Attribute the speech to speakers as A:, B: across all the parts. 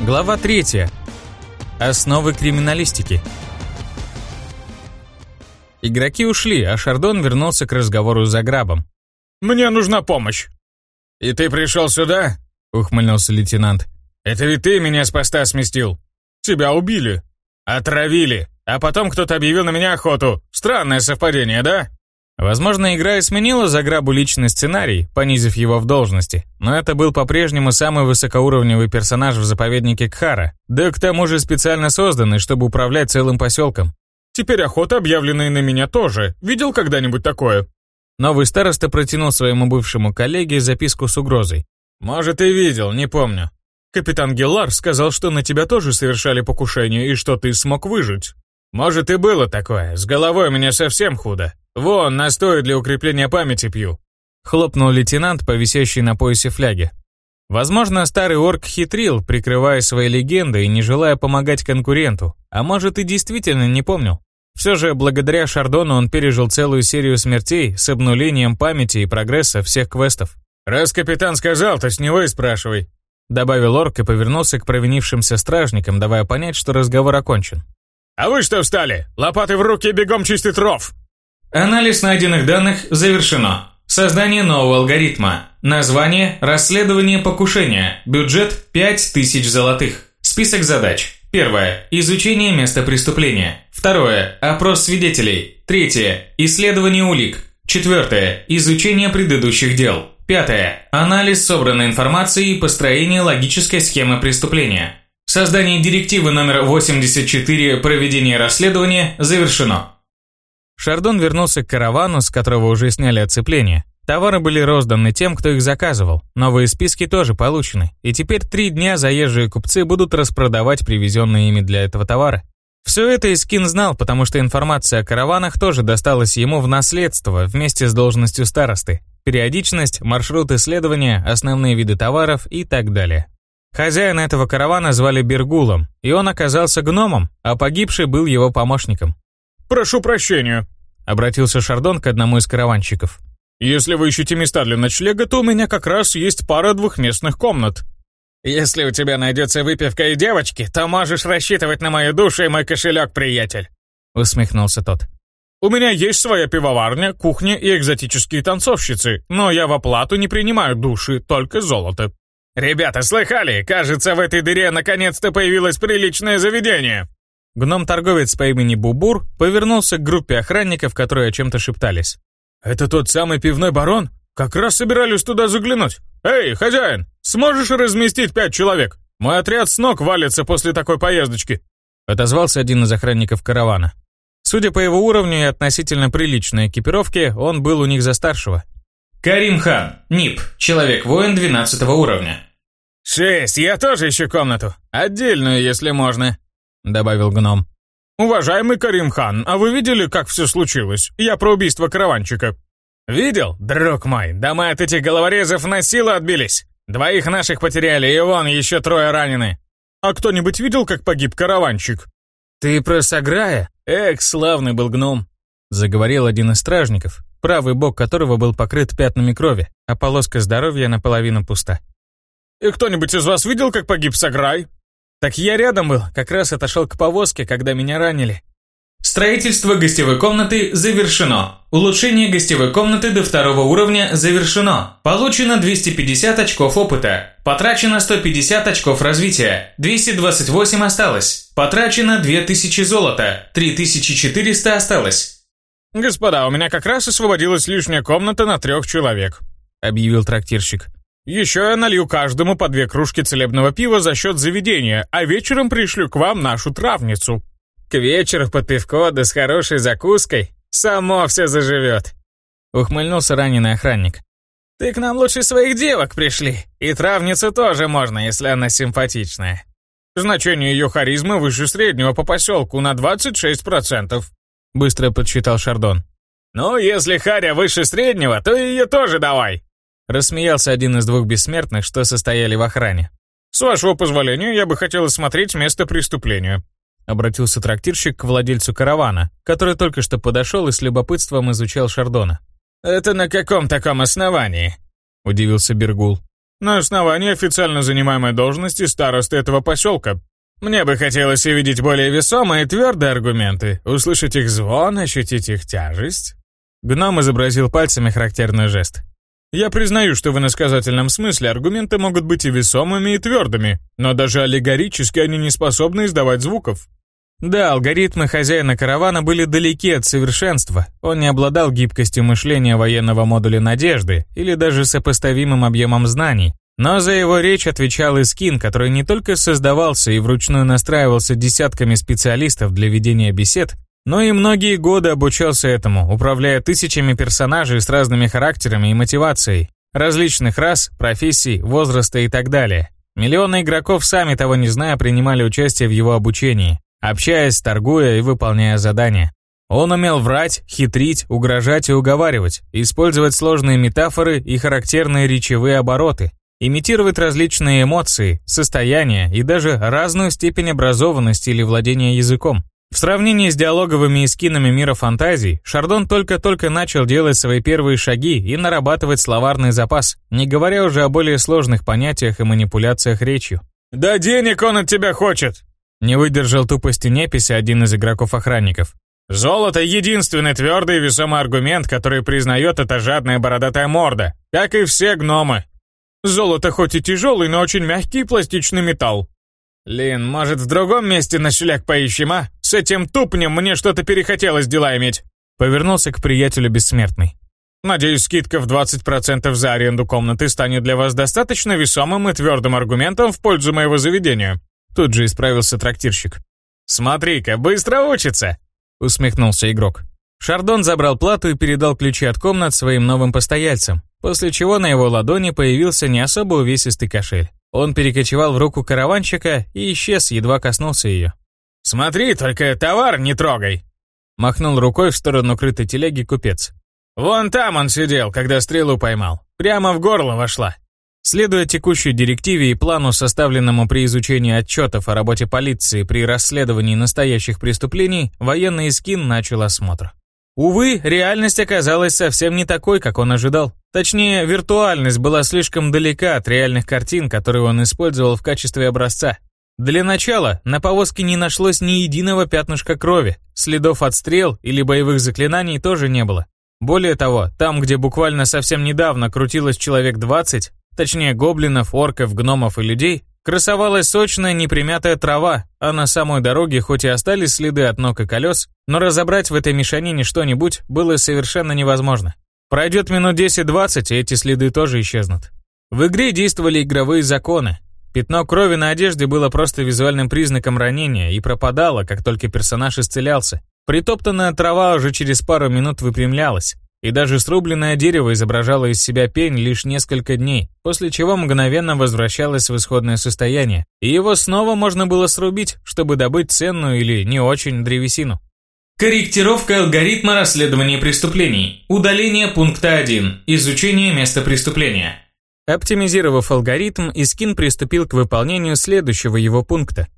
A: Глава 3. Основы криминалистики. Игроки ушли, а Шардон вернулся к разговору за грабом.
B: «Мне нужна помощь!» «И ты пришел сюда?» — ухмыльнулся лейтенант. «Это ведь ты меня с поста сместил. Тебя убили. Отравили. А потом кто-то объявил на меня охоту. Странное совпадение, да?»
A: Возможно, игра и сменила за грабу личный сценарий, понизив его в должности, но это был по-прежнему самый высокоуровневый персонаж в заповеднике Кхара, да к тому же специально созданный, чтобы управлять целым поселком.
B: «Теперь охота, объявленная на меня, тоже. Видел когда-нибудь такое?»
A: Новый староста протянул своему бывшему коллеге записку с угрозой.
B: «Может, и видел, не помню. Капитан Геллар сказал, что на тебя тоже совершали покушение и что ты смог выжить. Может, и было такое. С головой у меня совсем худо. «Вон, настой для укрепления памяти пью», —
A: хлопнул лейтенант по висящей на поясе фляге. Возможно, старый орк хитрил, прикрывая свои легенды и не желая помогать конкуренту, а может и действительно не помнил. Все же, благодаря Шардону он пережил целую серию смертей с обнулением памяти и прогресса всех квестов.
B: «Раз капитан сказал, то с него и спрашивай»,
A: добавил орк и повернулся к провинившимся стражникам, давая понять, что разговор окончен.
B: «А вы что встали? Лопаты в руки, бегом чистить ров!»
C: Анализ найденных данных завершено. Создание нового алгоритма. Название «Расследование покушения». Бюджет 5000 золотых. Список задач. Первое. Изучение места преступления. Второе. Опрос свидетелей. Третье. Исследование улик. Четвертое. Изучение предыдущих дел. Пятое. Анализ собранной информации и построение логической схемы преступления. Создание директивы номер 84 «Проведение расследования» завершено.
A: Шардон вернулся к каравану, с которого уже сняли оцепление. Товары были розданы тем, кто их заказывал. Новые списки тоже получены. И теперь три дня заезжие купцы будут распродавать привезенные ими для этого товара. Все это Искин знал, потому что информация о караванах тоже досталась ему в наследство вместе с должностью старосты. Периодичность, маршрут исследования, основные виды товаров и так далее. Хозяина этого каравана звали Бергулом, и он оказался гномом, а погибший был его помощником.
B: «Прошу прощения», — обратился Шардон к одному из караванщиков. «Если вы ищете места для ночлега, то у меня как раз есть пара двухместных комнат». «Если у тебя найдется выпивка и девочки, то можешь рассчитывать на мою душу и мой кошелек, приятель», — усмехнулся тот. «У меня есть своя пивоварня, кухня и экзотические танцовщицы, но я в оплату не принимаю души, только золото». «Ребята, слыхали? Кажется, в этой дыре наконец-то появилось приличное заведение!»
A: Гном-торговец по имени Бубур повернулся к группе охранников, которые о чем-то шептались.
B: «Это тот самый пивной барон? Как раз собирались туда заглянуть. Эй, хозяин, сможешь разместить пять человек? Мой отряд с ног валится после такой поездочки!»
A: Отозвался один из охранников каравана. Судя по его уровню и относительно приличной экипировке, он был у них за старшего.
C: Карим Хан, НИП, человек-воин 12 уровня.
B: «Шесть, я тоже ищу комнату. Отдельную, если можно», —
A: добавил гном.
B: «Уважаемый Карим-хан, а вы видели, как все случилось? Я про убийство караванчика». «Видел, друг мой, да мы от этих головорезов на силу отбились. Двоих наших потеряли, и вон еще трое ранены». «А кто-нибудь видел, как погиб караванчик?»
A: «Ты про Саграя? Эх, славный был гном», — заговорил один из стражников, правый бок которого был покрыт пятнами крови, а полоска здоровья наполовину пуста.
B: «И кто-нибудь из вас видел, как погиб Саграй?»
A: Так я рядом был, как раз отошел к повозке, когда меня ранили.
C: Строительство гостевой комнаты завершено. Улучшение гостевой комнаты до второго уровня завершено. Получено 250 очков опыта. Потрачено 150 очков развития. 228 осталось. Потрачено 2000 золота. 3400 осталось.
B: «Господа, у меня как раз освободилась лишняя комната на трех человек», — объявил трактирщик. Еще я налью каждому по две кружки целебного пива за счет заведения, а вечером пришлю к вам нашу травницу. К вечеру под пивко да с хорошей закуской само все заживет.
A: Ухмыльнулся раненый охранник.
B: Ты к нам лучше своих девок пришли. И травницу тоже можно, если она симпатичная. Значение ее харизмы выше среднего по поселку на 26%.
A: Быстро подсчитал Шардон.
B: Ну, если Харя выше среднего, то ее тоже давай.
A: Рассмеялся один из двух бессмертных, что состояли в охране.
B: «С вашего позволения, я бы хотел осмотреть место преступления»,
A: обратился трактирщик к владельцу каравана, который только что подошел и с любопытством изучал Шардона.
B: «Это на каком таком основании?»
A: удивился Бергул.
B: На основании официально занимаемой должности старосты этого поселка. Мне бы хотелось увидеть более весомые и твердые аргументы, услышать их звон, ощутить их тяжесть. Гном изобразил пальцами характерный жест. Я признаю, что в иносказательном смысле аргументы могут быть и весомыми, и твердыми, но даже аллегорически они не способны издавать звуков.
A: Да, алгоритмы хозяина каравана были далеки от совершенства. Он не обладал гибкостью мышления военного модуля «Надежды» или даже сопоставимым объемом знаний. Но за его речь отвечал Искин, который не только создавался и вручную настраивался десятками специалистов для ведения бесед, но и многие годы обучался этому, управляя тысячами персонажей с разными характерами и мотивацией, различных рас, профессий, возраста и так далее. Миллионы игроков, сами того не зная, принимали участие в его обучении общаясь, торгуя и выполняя задания. Он умел врать, хитрить, угрожать и уговаривать, использовать сложные метафоры и характерные речевые обороты, имитировать различные эмоции, состояния и даже разную степень образованности или владения языком. В сравнении с диалоговыми эскинами мира фантазий, Шардон только-только начал делать свои первые шаги и нарабатывать словарный запас, не говоря уже о более сложных понятиях и манипуляциях речью.
B: «Да денег он от тебя хочет!»
A: Не выдержал тупости неписи один из игроков-охранников.
B: «Золото — единственный твердый и весомый аргумент, который признает эта жадная бородатая морда, как и все гномы. Золото хоть и тяжелый, но очень мягкий пластичный металл. Лин, может, в другом месте ночлег поищем, а? С этим тупнем мне что-то перехотелось дела иметь».
A: Повернулся к приятелю бессмертный.
B: «Надеюсь, скидка в 20% за аренду комнаты станет для вас достаточно весомым и твердым аргументом в пользу моего заведения».
A: Тут же исправился трактирщик.
B: «Смотри-ка, быстро учится!»
A: усмехнулся игрок. Шардон забрал плату и передал ключи от комнат своим новым постояльцам, после чего на его ладони появился не особо увесистый кошель. Он перекочевал в руку караванщика и исчез, едва коснулся ее.
B: «Смотри, только товар не трогай!»
A: Махнул рукой в сторону крытой телеги купец.
B: «Вон там он сидел, когда стрелу поймал. Прямо в горло вошла.
A: Следуя текущей директиве и плану, составленному при изучении отчетов о работе полиции при расследовании настоящих преступлений, военный скин начал осмотр. Увы, реальность оказалась совсем не такой, как он ожидал. Точнее, виртуальность была слишком далека от реальных картин, которые он использовал в качестве образца. Для начала на повозке не нашлось ни единого пятнышка крови, следов от стрел или боевых заклинаний тоже не было. Более того, там, где буквально совсем недавно крутилось человек 20, точнее гоблинов, орков, гномов и людей, красовалась сочная непримятая трава, а на самой дороге хоть и остались следы от ног и колес, но разобрать в этой мешанине что-нибудь было совершенно невозможно. Пройдет минут 10-20, и эти следы тоже исчезнут. В игре действовали игровые законы. Пятно крови на одежде было просто визуальным признаком ранения и пропадало, как только персонаж исцелялся. Притоптанная трава уже через пару минут выпрямлялась, и даже срубленное дерево изображало из себя пень лишь несколько дней, после чего мгновенно возвращалось в исходное состояние, и его снова можно было срубить, чтобы добыть ценную или не очень древесину.
C: Корректировка алгоритма расследования преступлений. Удаление пункта 1. Изучение места преступления.
A: Оптимизировав алгоритм, Искин приступил к выполнению следующего его пункта.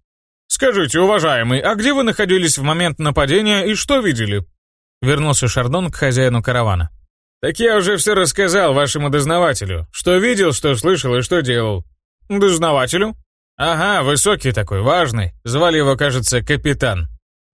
B: «Скажите, уважаемый, а где вы находились в момент нападения и что видели?»
A: Вернулся Шардон к хозяину каравана.
B: «Так я уже все рассказал вашему дознавателю. Что видел, что слышал и что делал». «Дознавателю?» «Ага, высокий такой, важный. Звали его, кажется, Капитан».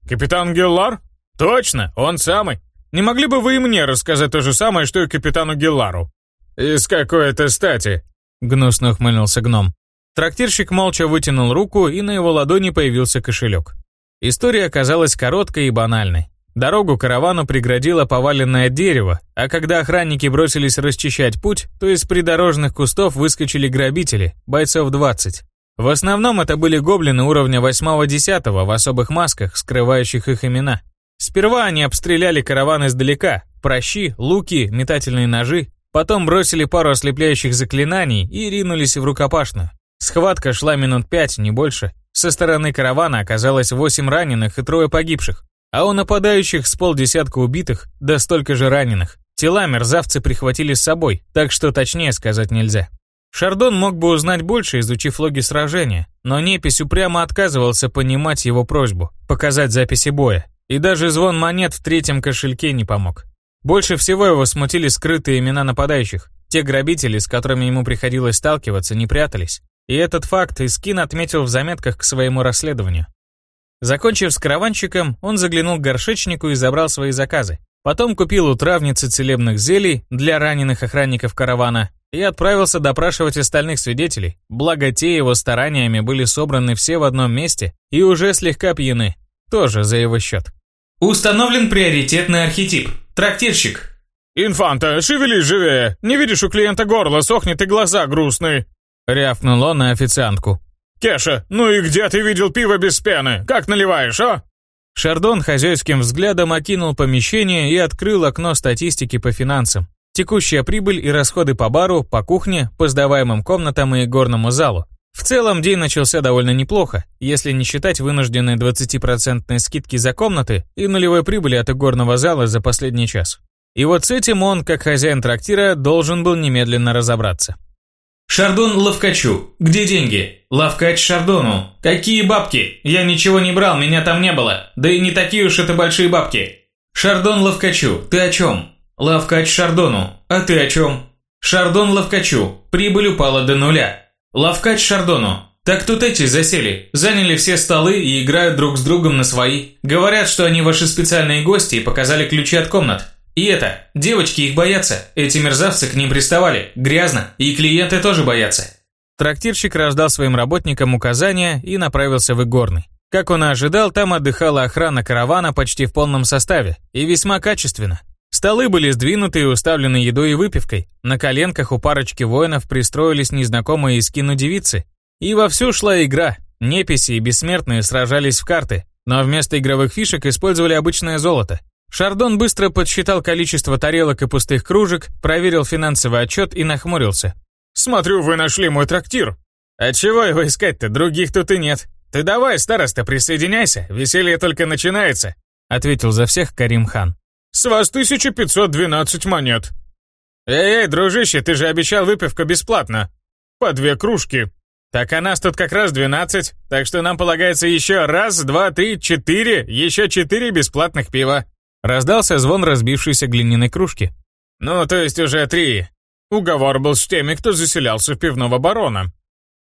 B: «Капитан Геллар?» «Точно, он самый. Не могли бы вы и мне рассказать то же самое, что и капитану Геллару?» «Из какой это стати?»
A: Гнусно ухмыльнулся гном. Трактирщик молча вытянул руку, и на его ладони появился кошелек. История оказалась короткой и банальной. Дорогу каравану преградило поваленное дерево, а когда охранники бросились расчищать путь, то из придорожных кустов выскочили грабители, бойцов 20. В основном это были гоблины уровня 8-10 в особых масках, скрывающих их имена. Сперва они обстреляли караван издалека, прощи, луки, метательные ножи, потом бросили пару ослепляющих заклинаний и ринулись в рукопашную. Схватка шла минут пять, не больше. Со стороны каравана оказалось 8 раненых и трое погибших. А у нападающих с полдесятка убитых, да столько же раненых. Тела мерзавцы прихватили с собой, так что точнее сказать нельзя. Шардон мог бы узнать больше, изучив логи сражения, но Непись упрямо отказывался понимать его просьбу, показать записи боя. И даже звон монет в третьем кошельке не помог. Больше всего его смутили скрытые имена нападающих. Те грабители, с которыми ему приходилось сталкиваться, не прятались. И этот факт Искин отметил в заметках к своему расследованию. Закончив с караванчиком, он заглянул к горшечнику и забрал свои заказы. Потом купил у травницы целебных зелий для раненых охранников каравана и отправился допрашивать остальных свидетелей, благо те его стараниями были собраны все в одном месте и уже слегка пьяны, тоже за его счет.
C: Установлен приоритетный архетип – трактирщик.
B: «Инфанта, шевелись живее! Не видишь, у клиента горло сохнет и глаза грустные!»
A: Рявкнул он на официантку.
B: «Кеша, ну и где ты видел пиво без пены? Как наливаешь, а?»
A: Шардон хозяйским взглядом окинул помещение и открыл окно статистики по финансам. Текущая прибыль и расходы по бару, по кухне, по сдаваемым комнатам и горному залу. В целом день начался довольно неплохо, если не считать вынужденной 20% скидки за комнаты и нулевой прибыли от игорного зала за последний час. И вот с этим он, как хозяин трактира, должен был немедленно разобраться.
C: Шардон Ловкачу. Где деньги? Ловкач Шардону. Какие бабки? Я ничего не брал, меня там не было. Да и не такие уж это большие бабки. Шардон Ловкачу. Ты о чем? Ловкач Шардону. А ты о чем? Шардон Ловкачу. Прибыль упала до нуля. Лавкач Шардону. Так тут эти засели, заняли все столы и играют друг с другом на свои. Говорят, что они ваши специальные гости и показали ключи от комнат. И это, девочки их боятся, эти мерзавцы к ним приставали, грязно, и клиенты тоже боятся.
A: Трактирщик раздал своим работникам указания и направился в Игорный. Как он и ожидал, там отдыхала охрана каравана почти в полном составе, и весьма качественно. Столы были сдвинуты и уставлены едой и выпивкой. На коленках у парочки воинов пристроились незнакомые скину девицы. И вовсю шла игра. Неписи и бессмертные сражались в карты, но вместо игровых фишек использовали обычное золото. Шардон быстро подсчитал количество тарелок и пустых кружек, проверил финансовый отчет и нахмурился.
B: «Смотрю, вы нашли мой трактир».
A: «А чего его искать-то? Других тут и нет. Ты давай, староста, присоединяйся, веселье только начинается», ответил за всех Карим хан.
B: С вас 1512 монет.
A: Эй, эй, дружище, ты же обещал выпивку бесплатно.
B: По две кружки.
A: Так а нас тут как раз 12, так что нам полагается еще раз, два, три, четыре, еще четыре бесплатных пива. Раздался звон разбившейся глиняной кружки.
B: Ну, то есть уже три. Уговор был с теми, кто заселялся в пивного барона.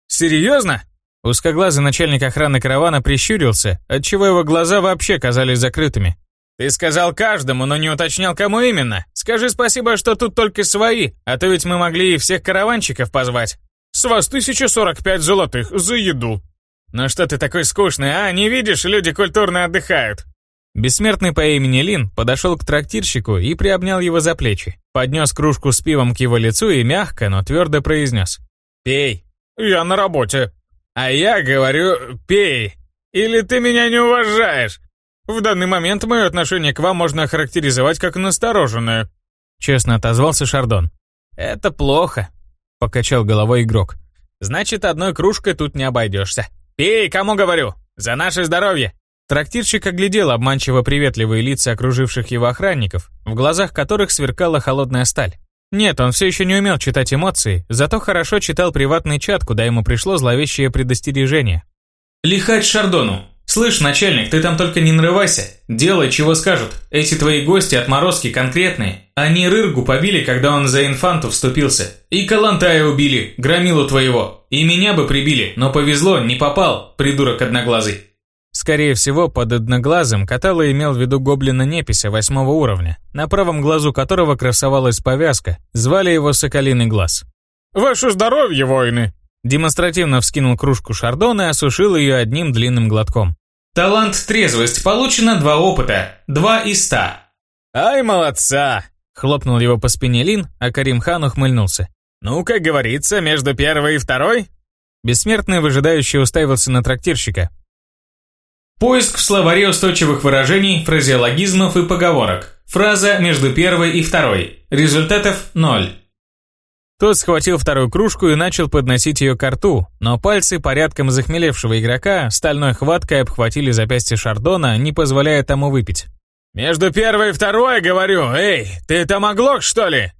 A: Серьезно? Узкоглазый начальник охраны каравана прищурился, отчего его глаза вообще казались закрытыми. «Ты сказал каждому, но не уточнял, кому именно. Скажи спасибо, что тут только свои, а то ведь мы могли и всех караванчиков позвать».
B: «С вас 1045 золотых за еду».
A: «Ну что ты такой скучный, а? Не видишь, люди культурно отдыхают». Бессмертный по имени Лин подошел к трактирщику и приобнял его за плечи, поднес кружку с пивом к его лицу и мягко, но твердо произнес. «Пей».
B: «Я на работе».
A: «А я говорю, пей. Или ты меня не уважаешь?» В данный момент мое отношение к вам можно охарактеризовать как настороженное», — честно отозвался Шардон. «Это плохо», — покачал головой игрок. «Значит, одной кружкой тут не обойдешься. Пей, кому говорю! За наше здоровье!» Трактирщик оглядел обманчиво приветливые лица окруживших его охранников, в глазах которых сверкала холодная сталь. Нет, он все еще не умел читать эмоции, зато хорошо читал приватный чат, куда ему пришло зловещее предостережение.
C: «Лихать Шардону, «Слышь, начальник, ты там только не нарывайся. Делай, чего скажут. Эти твои гости отморозки конкретные. Они Рыргу побили, когда он за инфанту вступился. И Калантая убили, громилу твоего. И меня бы прибили, но повезло, не попал, придурок одноглазый».
A: Скорее всего, под одноглазым Катала имел в виду гоблина Непися восьмого уровня, на правом глазу которого красовалась повязка, звали его Соколиный глаз.
B: «Ваше здоровье, воины!»
A: Демонстративно вскинул кружку шардона и осушил ее одним длинным глотком.
C: Талант трезвость получено два опыта, два из ста.
A: Ай, молодца! Хлопнул его по спине Лин, а Карим Хан ухмыльнулся. Ну, как говорится, между первой и второй? Бессмертный выжидающий уставился на трактирщика.
C: Поиск в словаре устойчивых выражений, фразеологизмов и поговорок. Фраза между первой и второй. Результатов ноль.
A: Тот схватил вторую кружку и начал подносить ее к рту, но пальцы порядком захмелевшего игрока стальной хваткой обхватили запястье Шардона, не позволяя тому выпить. «Между первой и второй, говорю, эй, ты там оглох, что ли?»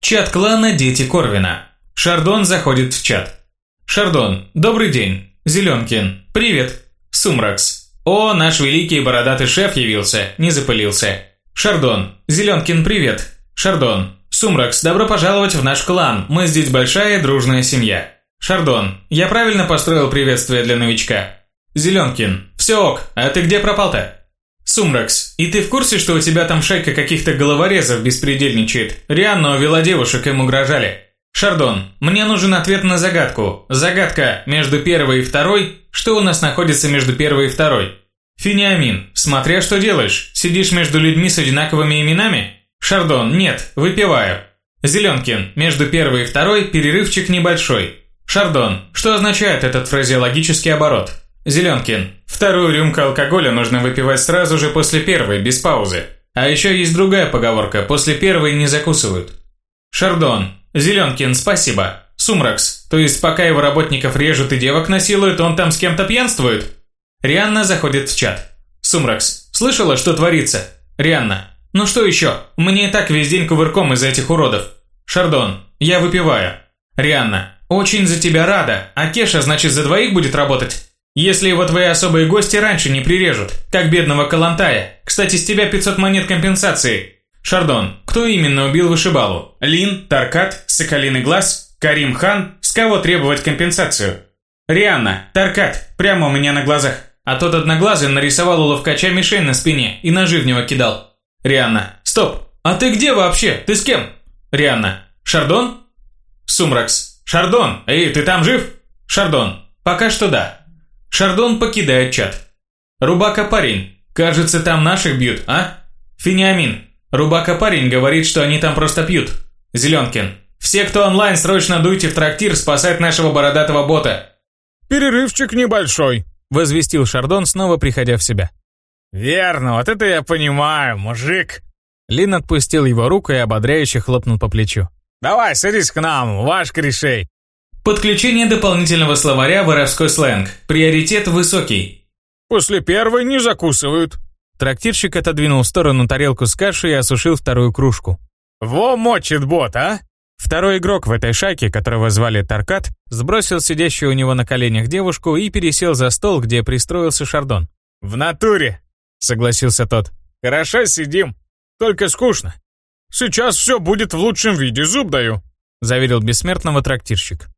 C: Чат клана «Дети Корвина». Шардон заходит в чат. «Шардон, добрый день. Зеленкин, привет. Сумракс. О, наш великий бородатый шеф явился, не запылился. Шардон, Зеленкин, привет. Шардон, Сумракс, добро пожаловать в наш клан, мы здесь большая дружная семья. Шардон, я правильно построил приветствие для новичка? Зеленкин, все ок, а ты где пропал-то? Сумракс, и ты в курсе, что у тебя там шайка каких-то головорезов беспредельничает? Рианна увела девушек, им угрожали. Шардон, мне нужен ответ на загадку. Загадка между первой и второй. Что у нас находится между первой и второй? Финиамин, смотря что делаешь, сидишь между людьми с одинаковыми именами? Шардон, нет, выпиваю. Зеленкин, между первой и второй перерывчик небольшой. Шардон, что означает этот фразеологический оборот? Зеленкин, вторую рюмку алкоголя нужно выпивать сразу же после первой, без паузы. А еще есть другая поговорка, после первой не закусывают. Шардон, Зеленкин, спасибо. Сумракс, то есть пока его работников режут и девок насилуют, он там с кем-то пьянствует? Рианна заходит в чат. Сумракс, слышала, что творится? Рианна, ну что еще? Мне и так весь день кувырком из-за этих уродов. Шардон, я выпиваю. Рианна, очень за тебя рада, а Кеша, значит, за двоих будет работать? Если его твои особые гости раньше не прирежут, как бедного Калантая. Кстати, с тебя 500 монет компенсации. Шардон, кто именно убил вышибалу? Лин, Таркат, Соколиный Глаз, Карим Хан? С кого требовать компенсацию? Рианна, Таркат, прямо у меня на глазах. А тот одноглазый нарисовал у ловкача мишень на спине и ножи в него кидал. Рианна, стоп, а ты где вообще? Ты с кем? Рианна, Шардон? Сумракс, Шардон, эй, ты там жив? Шардон, пока что да. Шардон покидает чат. Рубака парень, кажется, там наших бьют, а? Финиамин, Рубака парень говорит, что они там просто пьют. Зеленкин, все, кто онлайн, срочно дуйте в трактир спасать нашего бородатого бота.
B: Перерывчик небольшой,
A: возвестил Шардон, снова приходя в себя.
B: «Верно, вот это я понимаю, мужик!»
A: Лин отпустил его руку и ободряюще хлопнул по плечу.
B: «Давай, садись к нам, ваш корешей!»
C: Подключение дополнительного словаря «Воровской сленг». Приоритет высокий.
B: «После первой не закусывают».
A: Трактирщик отодвинул в сторону тарелку с кашей и осушил вторую кружку.
B: «Во мочит бот, а!»
A: Второй игрок в этой шайке, которого звали Таркат, сбросил сидящую у него на коленях девушку и пересел за стол, где пристроился Шардон.
B: «В натуре!» — согласился тот. «Хорошо сидим, только скучно. Сейчас все будет в лучшем виде, зуб даю», — заверил бессмертного трактирщик.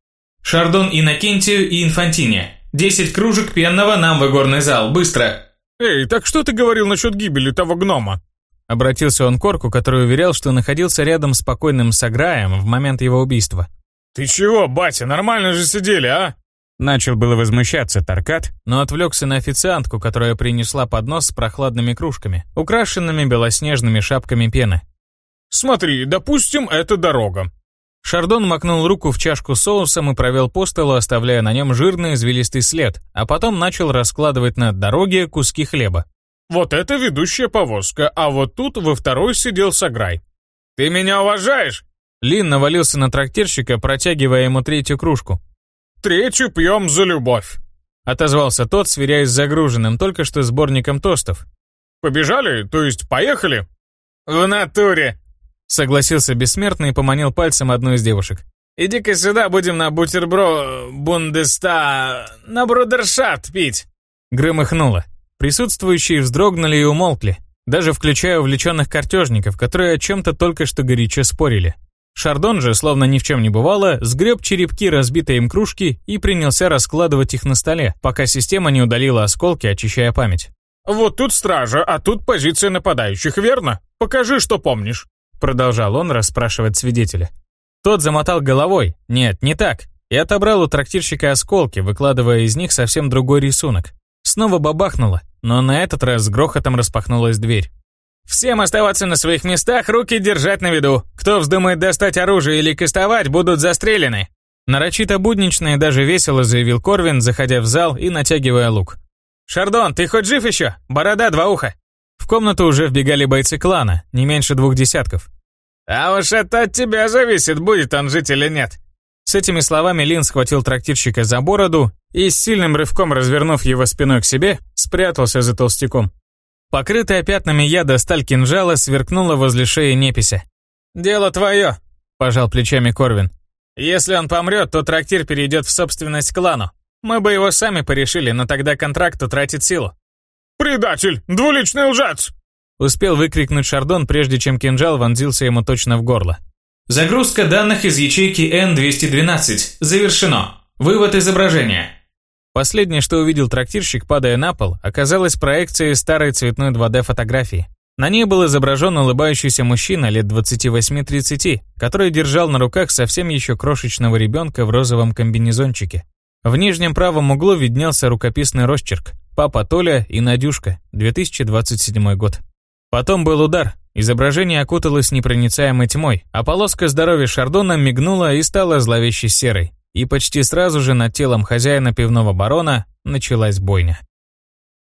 C: «Шардон Иннокентию и Инфантине. Десять кружек пенного нам в игорный зал, быстро!»
B: «Эй, так что ты говорил насчет гибели того гнома?»
A: Обратился он к Орку, который уверял, что находился рядом с покойным Саграем в момент его убийства.
B: «Ты чего, батя, нормально же сидели, а?»
A: Начал было возмущаться Таркат, но отвлекся на официантку, которая принесла поднос с прохладными кружками, украшенными белоснежными шапками пены.
B: «Смотри, допустим, это дорога».
A: Шардон макнул руку в чашку соусом и провел по столу, оставляя на нем жирный извилистый след, а потом начал раскладывать на дороге куски хлеба.
B: «Вот это ведущая повозка, а вот тут во второй сидел Саграй». «Ты меня уважаешь?»
A: Лин навалился на трактирщика, протягивая ему третью кружку.
B: Третью пьем за любовь», —
A: отозвался тот, сверяясь с загруженным только что сборником тостов.
B: «Побежали? То есть поехали?»
C: «В натуре», —
A: согласился бессмертный и поманил пальцем одну из девушек.
C: «Иди-ка сюда, будем на бутербро... бундеста... на брудершат пить!»
A: Громыхнуло. Присутствующие вздрогнули и умолкли, даже включая увлеченных картежников, которые о чем-то только что горячо спорили. Шардон же, словно ни в чем не бывало, сгреб черепки разбитой им кружки и принялся раскладывать их на столе, пока система не удалила осколки, очищая память.
B: «Вот тут стража, а тут позиция нападающих, верно? Покажи, что помнишь»,
A: продолжал он расспрашивать свидетеля. Тот замотал головой, нет, не так, и отобрал у трактирщика осколки, выкладывая из них совсем другой рисунок. Снова бабахнуло, но на этот раз с грохотом распахнулась дверь.
C: Всем оставаться на своих местах, руки держать на виду. Кто вздумает достать оружие или кастовать, будут застрелены.
A: Нарочито буднично и даже весело заявил Корвин, заходя в зал и натягивая лук.
C: «Шардон, ты хоть жив еще? Борода два уха!»
A: Комнату уже вбегали бойцы клана, не меньше двух десятков.
C: «А уж это от тебя зависит, будет он жить или нет!»
A: С этими словами Лин схватил трактирщика за бороду и, с сильным рывком развернув его спиной к себе, спрятался за толстяком. Покрытая пятнами яда сталь кинжала сверкнула возле шеи непися.
C: «Дело твое», – пожал плечами Корвин.
A: «Если он помрет, то трактир перейдет в собственность клану. Мы бы его сами порешили, но тогда контракт утратит силу».
B: «Предатель! Двуличный лжец!»
A: Успел выкрикнуть Шардон, прежде чем кинжал вонзился ему точно в горло.
C: Загрузка данных из ячейки N212. Завершено. Вывод изображения.
A: Последнее, что увидел трактирщик, падая на пол, оказалось проекцией старой цветной 2D-фотографии. На ней был изображен улыбающийся мужчина лет 28-30, который держал на руках совсем еще крошечного ребенка в розовом комбинезончике. В нижнем правом углу виднелся рукописный росчерк «Папа Толя и Надюшка, 2027 год». Потом был удар, изображение окуталось непроницаемой тьмой, а полоска здоровья Шардона мигнула и стала зловеще серой. И почти сразу же над телом хозяина пивного барона началась бойня.